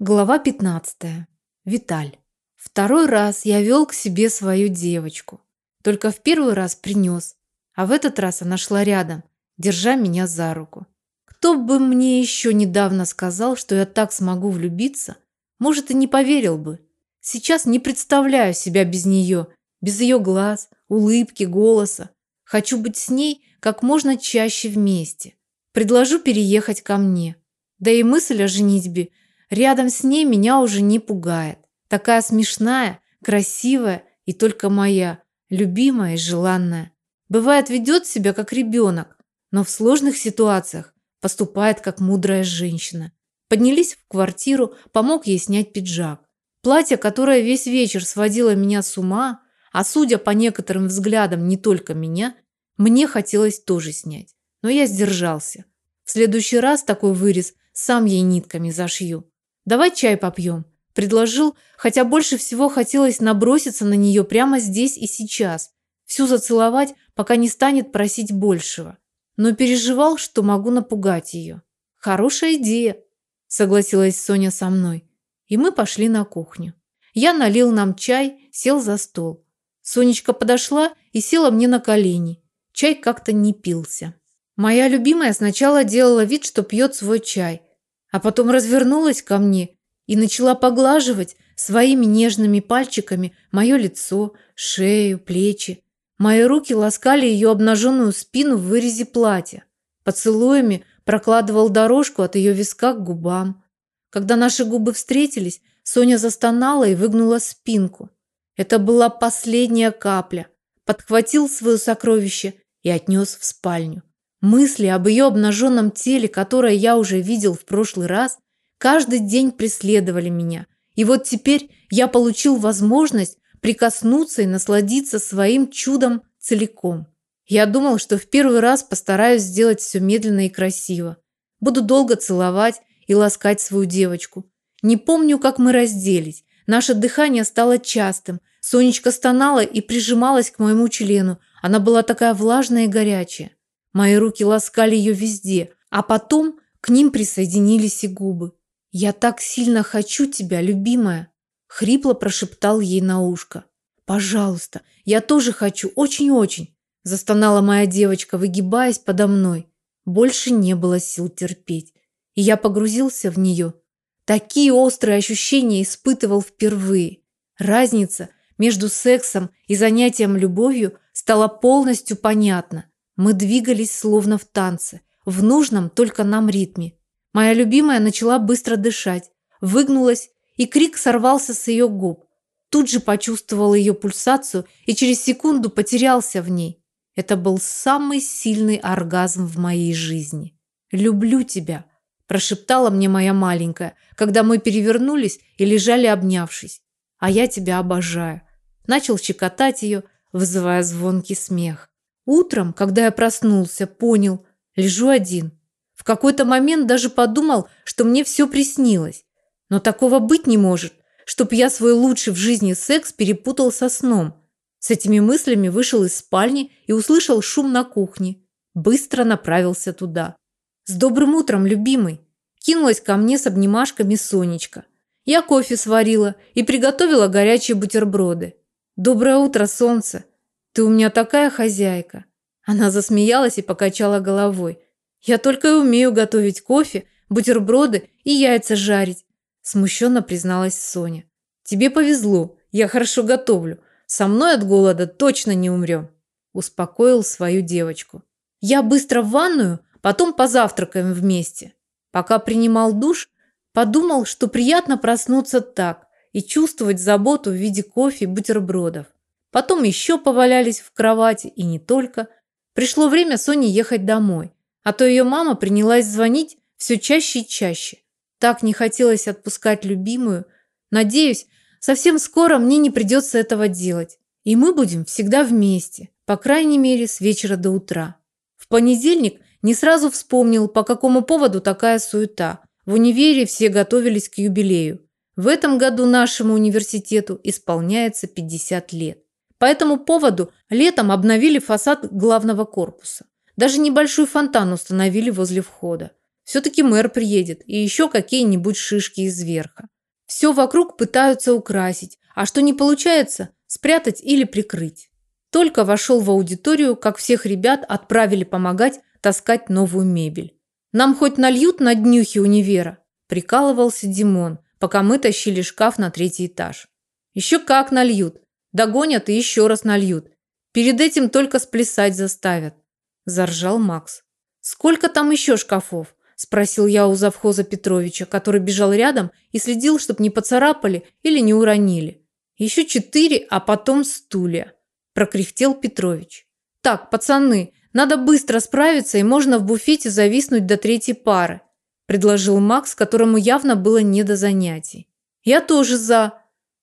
Глава 15. Виталь. Второй раз я вел к себе свою девочку. Только в первый раз принес, а в этот раз она шла рядом, держа меня за руку. Кто бы мне еще недавно сказал, что я так смогу влюбиться, может и не поверил бы. Сейчас не представляю себя без нее, без ее глаз, улыбки, голоса. Хочу быть с ней как можно чаще вместе. Предложу переехать ко мне. Да и мысль о женитьбе – Рядом с ней меня уже не пугает. Такая смешная, красивая и только моя, любимая и желанная. Бывает, ведет себя как ребенок, но в сложных ситуациях поступает как мудрая женщина. Поднялись в квартиру, помог ей снять пиджак. Платье, которое весь вечер сводило меня с ума, а судя по некоторым взглядам не только меня, мне хотелось тоже снять. Но я сдержался. В следующий раз такой вырез сам ей нитками зашью. «Давай чай попьем», – предложил, хотя больше всего хотелось наброситься на нее прямо здесь и сейчас, всю зацеловать, пока не станет просить большего. Но переживал, что могу напугать ее. «Хорошая идея», – согласилась Соня со мной. И мы пошли на кухню. Я налил нам чай, сел за стол. Сонечка подошла и села мне на колени. Чай как-то не пился. Моя любимая сначала делала вид, что пьет свой чай – а потом развернулась ко мне и начала поглаживать своими нежными пальчиками мое лицо, шею, плечи. Мои руки ласкали ее обнаженную спину в вырезе платья. Поцелуями прокладывал дорожку от ее виска к губам. Когда наши губы встретились, Соня застонала и выгнула спинку. Это была последняя капля. Подхватил свое сокровище и отнес в спальню. Мысли об ее обнаженном теле, которое я уже видел в прошлый раз, каждый день преследовали меня. И вот теперь я получил возможность прикоснуться и насладиться своим чудом целиком. Я думал, что в первый раз постараюсь сделать все медленно и красиво. Буду долго целовать и ласкать свою девочку. Не помню, как мы разделись. Наше дыхание стало частым. Сонечка стонала и прижималась к моему члену. Она была такая влажная и горячая. Мои руки ласкали ее везде, а потом к ним присоединились и губы. «Я так сильно хочу тебя, любимая!» Хрипло прошептал ей на ушко. «Пожалуйста, я тоже хочу, очень-очень!» Застонала моя девочка, выгибаясь подо мной. Больше не было сил терпеть. И я погрузился в нее. Такие острые ощущения испытывал впервые. Разница между сексом и занятием любовью стала полностью понятна. Мы двигались словно в танце, в нужном только нам ритме. Моя любимая начала быстро дышать, выгнулась, и крик сорвался с ее губ. Тут же почувствовал ее пульсацию и через секунду потерялся в ней. Это был самый сильный оргазм в моей жизни. «Люблю тебя», – прошептала мне моя маленькая, когда мы перевернулись и лежали обнявшись. «А я тебя обожаю». Начал щекотать ее, вызывая звонкий смех. Утром, когда я проснулся, понял, лежу один. В какой-то момент даже подумал, что мне все приснилось. Но такого быть не может, чтоб я свой лучший в жизни секс перепутал со сном. С этими мыслями вышел из спальни и услышал шум на кухне. Быстро направился туда. «С добрым утром, любимый!» Кинулась ко мне с обнимашками Сонечка. Я кофе сварила и приготовила горячие бутерброды. «Доброе утро, солнце!» Ты у меня такая хозяйка. Она засмеялась и покачала головой. Я только и умею готовить кофе, бутерброды и яйца жарить, смущенно призналась Соня. Тебе повезло, я хорошо готовлю. Со мной от голода точно не умрем. Успокоил свою девочку. Я быстро в ванную, потом позавтракаем вместе. Пока принимал душ, подумал, что приятно проснуться так и чувствовать заботу в виде кофе и бутербродов. Потом еще повалялись в кровати, и не только. Пришло время Соне ехать домой, а то ее мама принялась звонить все чаще и чаще. Так не хотелось отпускать любимую. Надеюсь, совсем скоро мне не придется этого делать. И мы будем всегда вместе, по крайней мере, с вечера до утра. В понедельник не сразу вспомнил, по какому поводу такая суета. В универе все готовились к юбилею. В этом году нашему университету исполняется 50 лет. По этому поводу летом обновили фасад главного корпуса. Даже небольшой фонтан установили возле входа. Все-таки мэр приедет и еще какие-нибудь шишки из верха. Все вокруг пытаются украсить, а что не получается, спрятать или прикрыть. Только вошел в аудиторию, как всех ребят отправили помогать таскать новую мебель. «Нам хоть нальют на днюхе универа?» – прикалывался Димон, пока мы тащили шкаф на третий этаж. «Еще как нальют. Догонят и еще раз нальют. Перед этим только сплясать заставят», – заржал Макс. «Сколько там еще шкафов?» – спросил я у завхоза Петровича, который бежал рядом и следил, чтобы не поцарапали или не уронили. «Еще четыре, а потом стулья», – прокряхтел Петрович. «Так, пацаны, надо быстро справиться, и можно в буфете зависнуть до третьей пары, предложил Макс, которому явно было не до занятий. Я тоже за,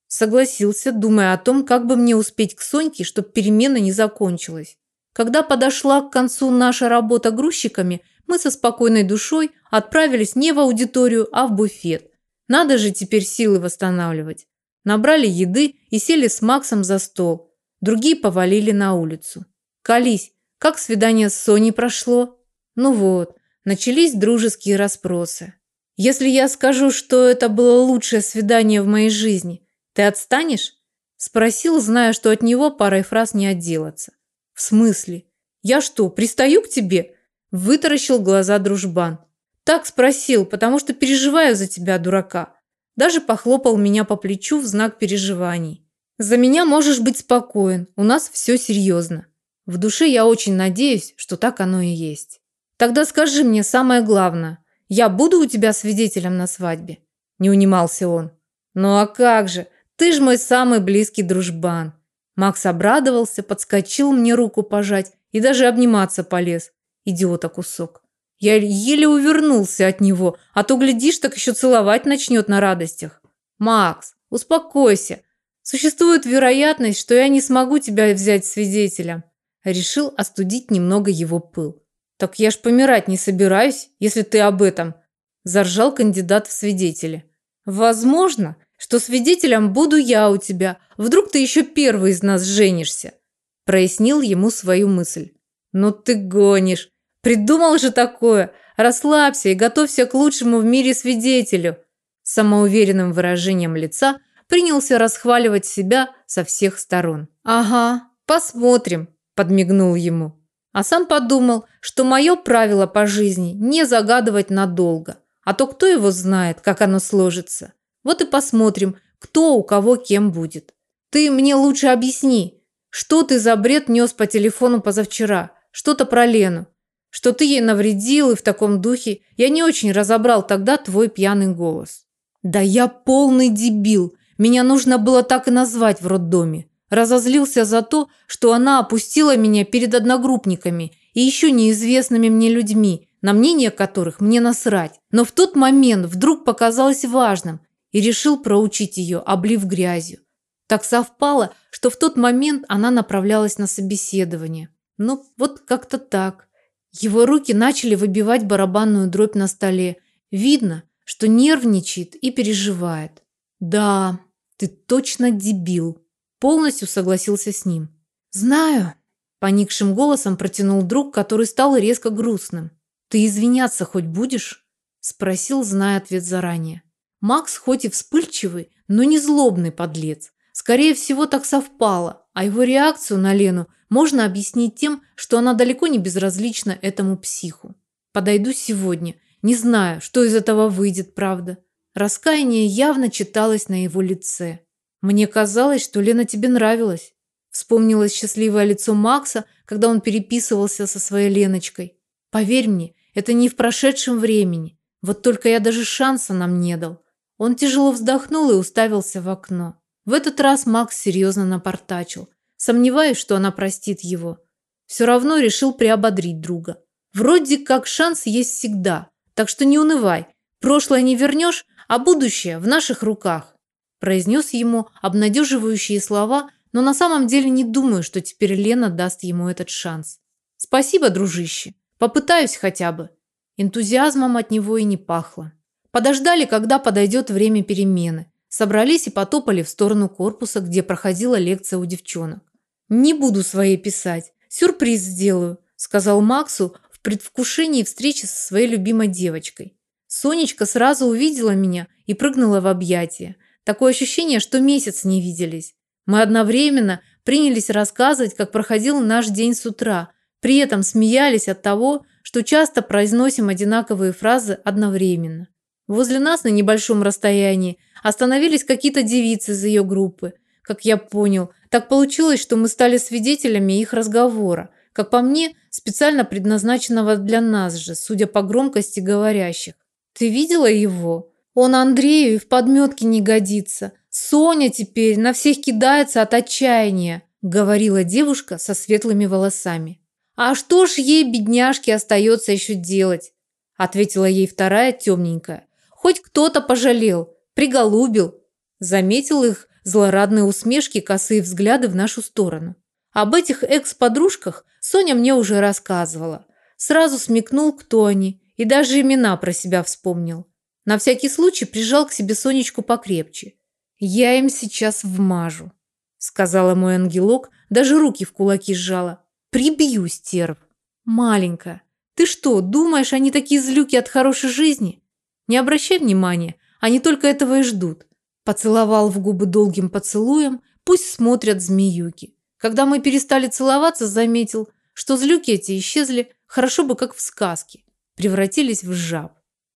согласился, думая о том, как бы мне успеть к Соньке, чтобы перемена не закончилась. Когда подошла к концу наша работа грузчиками, мы со спокойной душой отправились не в аудиторию, а в буфет. Надо же теперь силы восстанавливать. Набрали еды и сели с Максом за стол. Другие повалили на улицу. «Колись, как свидание с Соней прошло? Ну вот, начались дружеские расспросы. Если я скажу, что это было лучшее свидание в моей жизни, ты отстанешь? Спросил, зная, что от него парой фраз не отделаться. В смысле? Я что, пристаю к тебе? Вытаращил глаза дружбан. Так спросил, потому что переживаю за тебя, дурака. Даже похлопал меня по плечу в знак переживаний. За меня можешь быть спокоен, у нас все серьезно. В душе я очень надеюсь, что так оно и есть. Тогда скажи мне самое главное. Я буду у тебя свидетелем на свадьбе? Не унимался он. Ну а как же? Ты ж мой самый близкий дружбан. Макс обрадовался, подскочил мне руку пожать и даже обниматься полез. Идиота кусок. Я еле увернулся от него, а то, глядишь, так еще целовать начнет на радостях. Макс, успокойся. Существует вероятность, что я не смогу тебя взять свидетелем. Решил остудить немного его пыл. «Так я ж помирать не собираюсь, если ты об этом», – заржал кандидат в свидетели. «Возможно, что свидетелем буду я у тебя. Вдруг ты еще первый из нас женишься», – прояснил ему свою мысль. «Ну ты гонишь. Придумал же такое. Расслабься и готовься к лучшему в мире свидетелю». Самоуверенным выражением лица принялся расхваливать себя со всех сторон. «Ага, посмотрим», подмигнул ему. А сам подумал, что мое правило по жизни не загадывать надолго, а то кто его знает, как оно сложится. Вот и посмотрим, кто у кого кем будет. Ты мне лучше объясни, что ты за бред нес по телефону позавчера, что-то про Лену, что ты ей навредил и в таком духе. Я не очень разобрал тогда твой пьяный голос. Да я полный дебил, меня нужно было так и назвать в роддоме. Разозлился за то, что она опустила меня перед одногруппниками и еще неизвестными мне людьми, на мнение которых мне насрать. Но в тот момент вдруг показалось важным и решил проучить ее, облив грязью. Так совпало, что в тот момент она направлялась на собеседование. Ну, вот как-то так. Его руки начали выбивать барабанную дробь на столе. Видно, что нервничает и переживает. Да, ты точно дебил. Полностью согласился с ним. «Знаю», – поникшим голосом протянул друг, который стал резко грустным. «Ты извиняться хоть будешь?» – спросил, зная ответ заранее. Макс хоть и вспыльчивый, но не злобный подлец. Скорее всего, так совпало, а его реакцию на Лену можно объяснить тем, что она далеко не безразлична этому психу. Подойду сегодня. Не знаю, что из этого выйдет, правда. Раскаяние явно читалось на его лице. Мне казалось, что Лена тебе нравилась. Вспомнилось счастливое лицо Макса, когда он переписывался со своей Леночкой. Поверь мне, это не в прошедшем времени. Вот только я даже шанса нам не дал. Он тяжело вздохнул и уставился в окно. В этот раз Макс серьезно напортачил. Сомневаюсь, что она простит его. Все равно решил приободрить друга. Вроде как шанс есть всегда, так что не унывай. Прошлое не вернешь, а будущее в наших руках произнес ему обнадеживающие слова, но на самом деле не думаю, что теперь Лена даст ему этот шанс. Спасибо, дружище. Попытаюсь хотя бы. Энтузиазмом от него и не пахло. Подождали, когда подойдет время перемены. Собрались и потопали в сторону корпуса, где проходила лекция у девчонок. «Не буду своей писать. Сюрприз сделаю», – сказал Максу, в предвкушении встречи со своей любимой девочкой. Сонечка сразу увидела меня и прыгнула в объятия. Такое ощущение, что месяц не виделись. Мы одновременно принялись рассказывать, как проходил наш день с утра, при этом смеялись от того, что часто произносим одинаковые фразы одновременно. Возле нас на небольшом расстоянии остановились какие-то девицы из ее группы. Как я понял, так получилось, что мы стали свидетелями их разговора, как по мне, специально предназначенного для нас же, судя по громкости говорящих. Ты видела его? Он Андрею и в подметке не годится. Соня теперь на всех кидается от отчаяния, говорила девушка со светлыми волосами. А что ж ей, бедняжке, остается еще делать? Ответила ей вторая темненькая. Хоть кто-то пожалел, приголубил. Заметил их злорадные усмешки, косые взгляды в нашу сторону. Об этих экс-подружках Соня мне уже рассказывала. Сразу смекнул, кто они, и даже имена про себя вспомнил. На всякий случай прижал к себе Сонечку покрепче. «Я им сейчас вмажу», – сказала мой ангелок, даже руки в кулаки сжала. «Прибью, стерв». «Маленькая, ты что, думаешь, они такие злюки от хорошей жизни? Не обращай внимания, они только этого и ждут». Поцеловал в губы долгим поцелуем, пусть смотрят змеюки. Когда мы перестали целоваться, заметил, что злюки эти исчезли, хорошо бы как в сказке, превратились в жаб.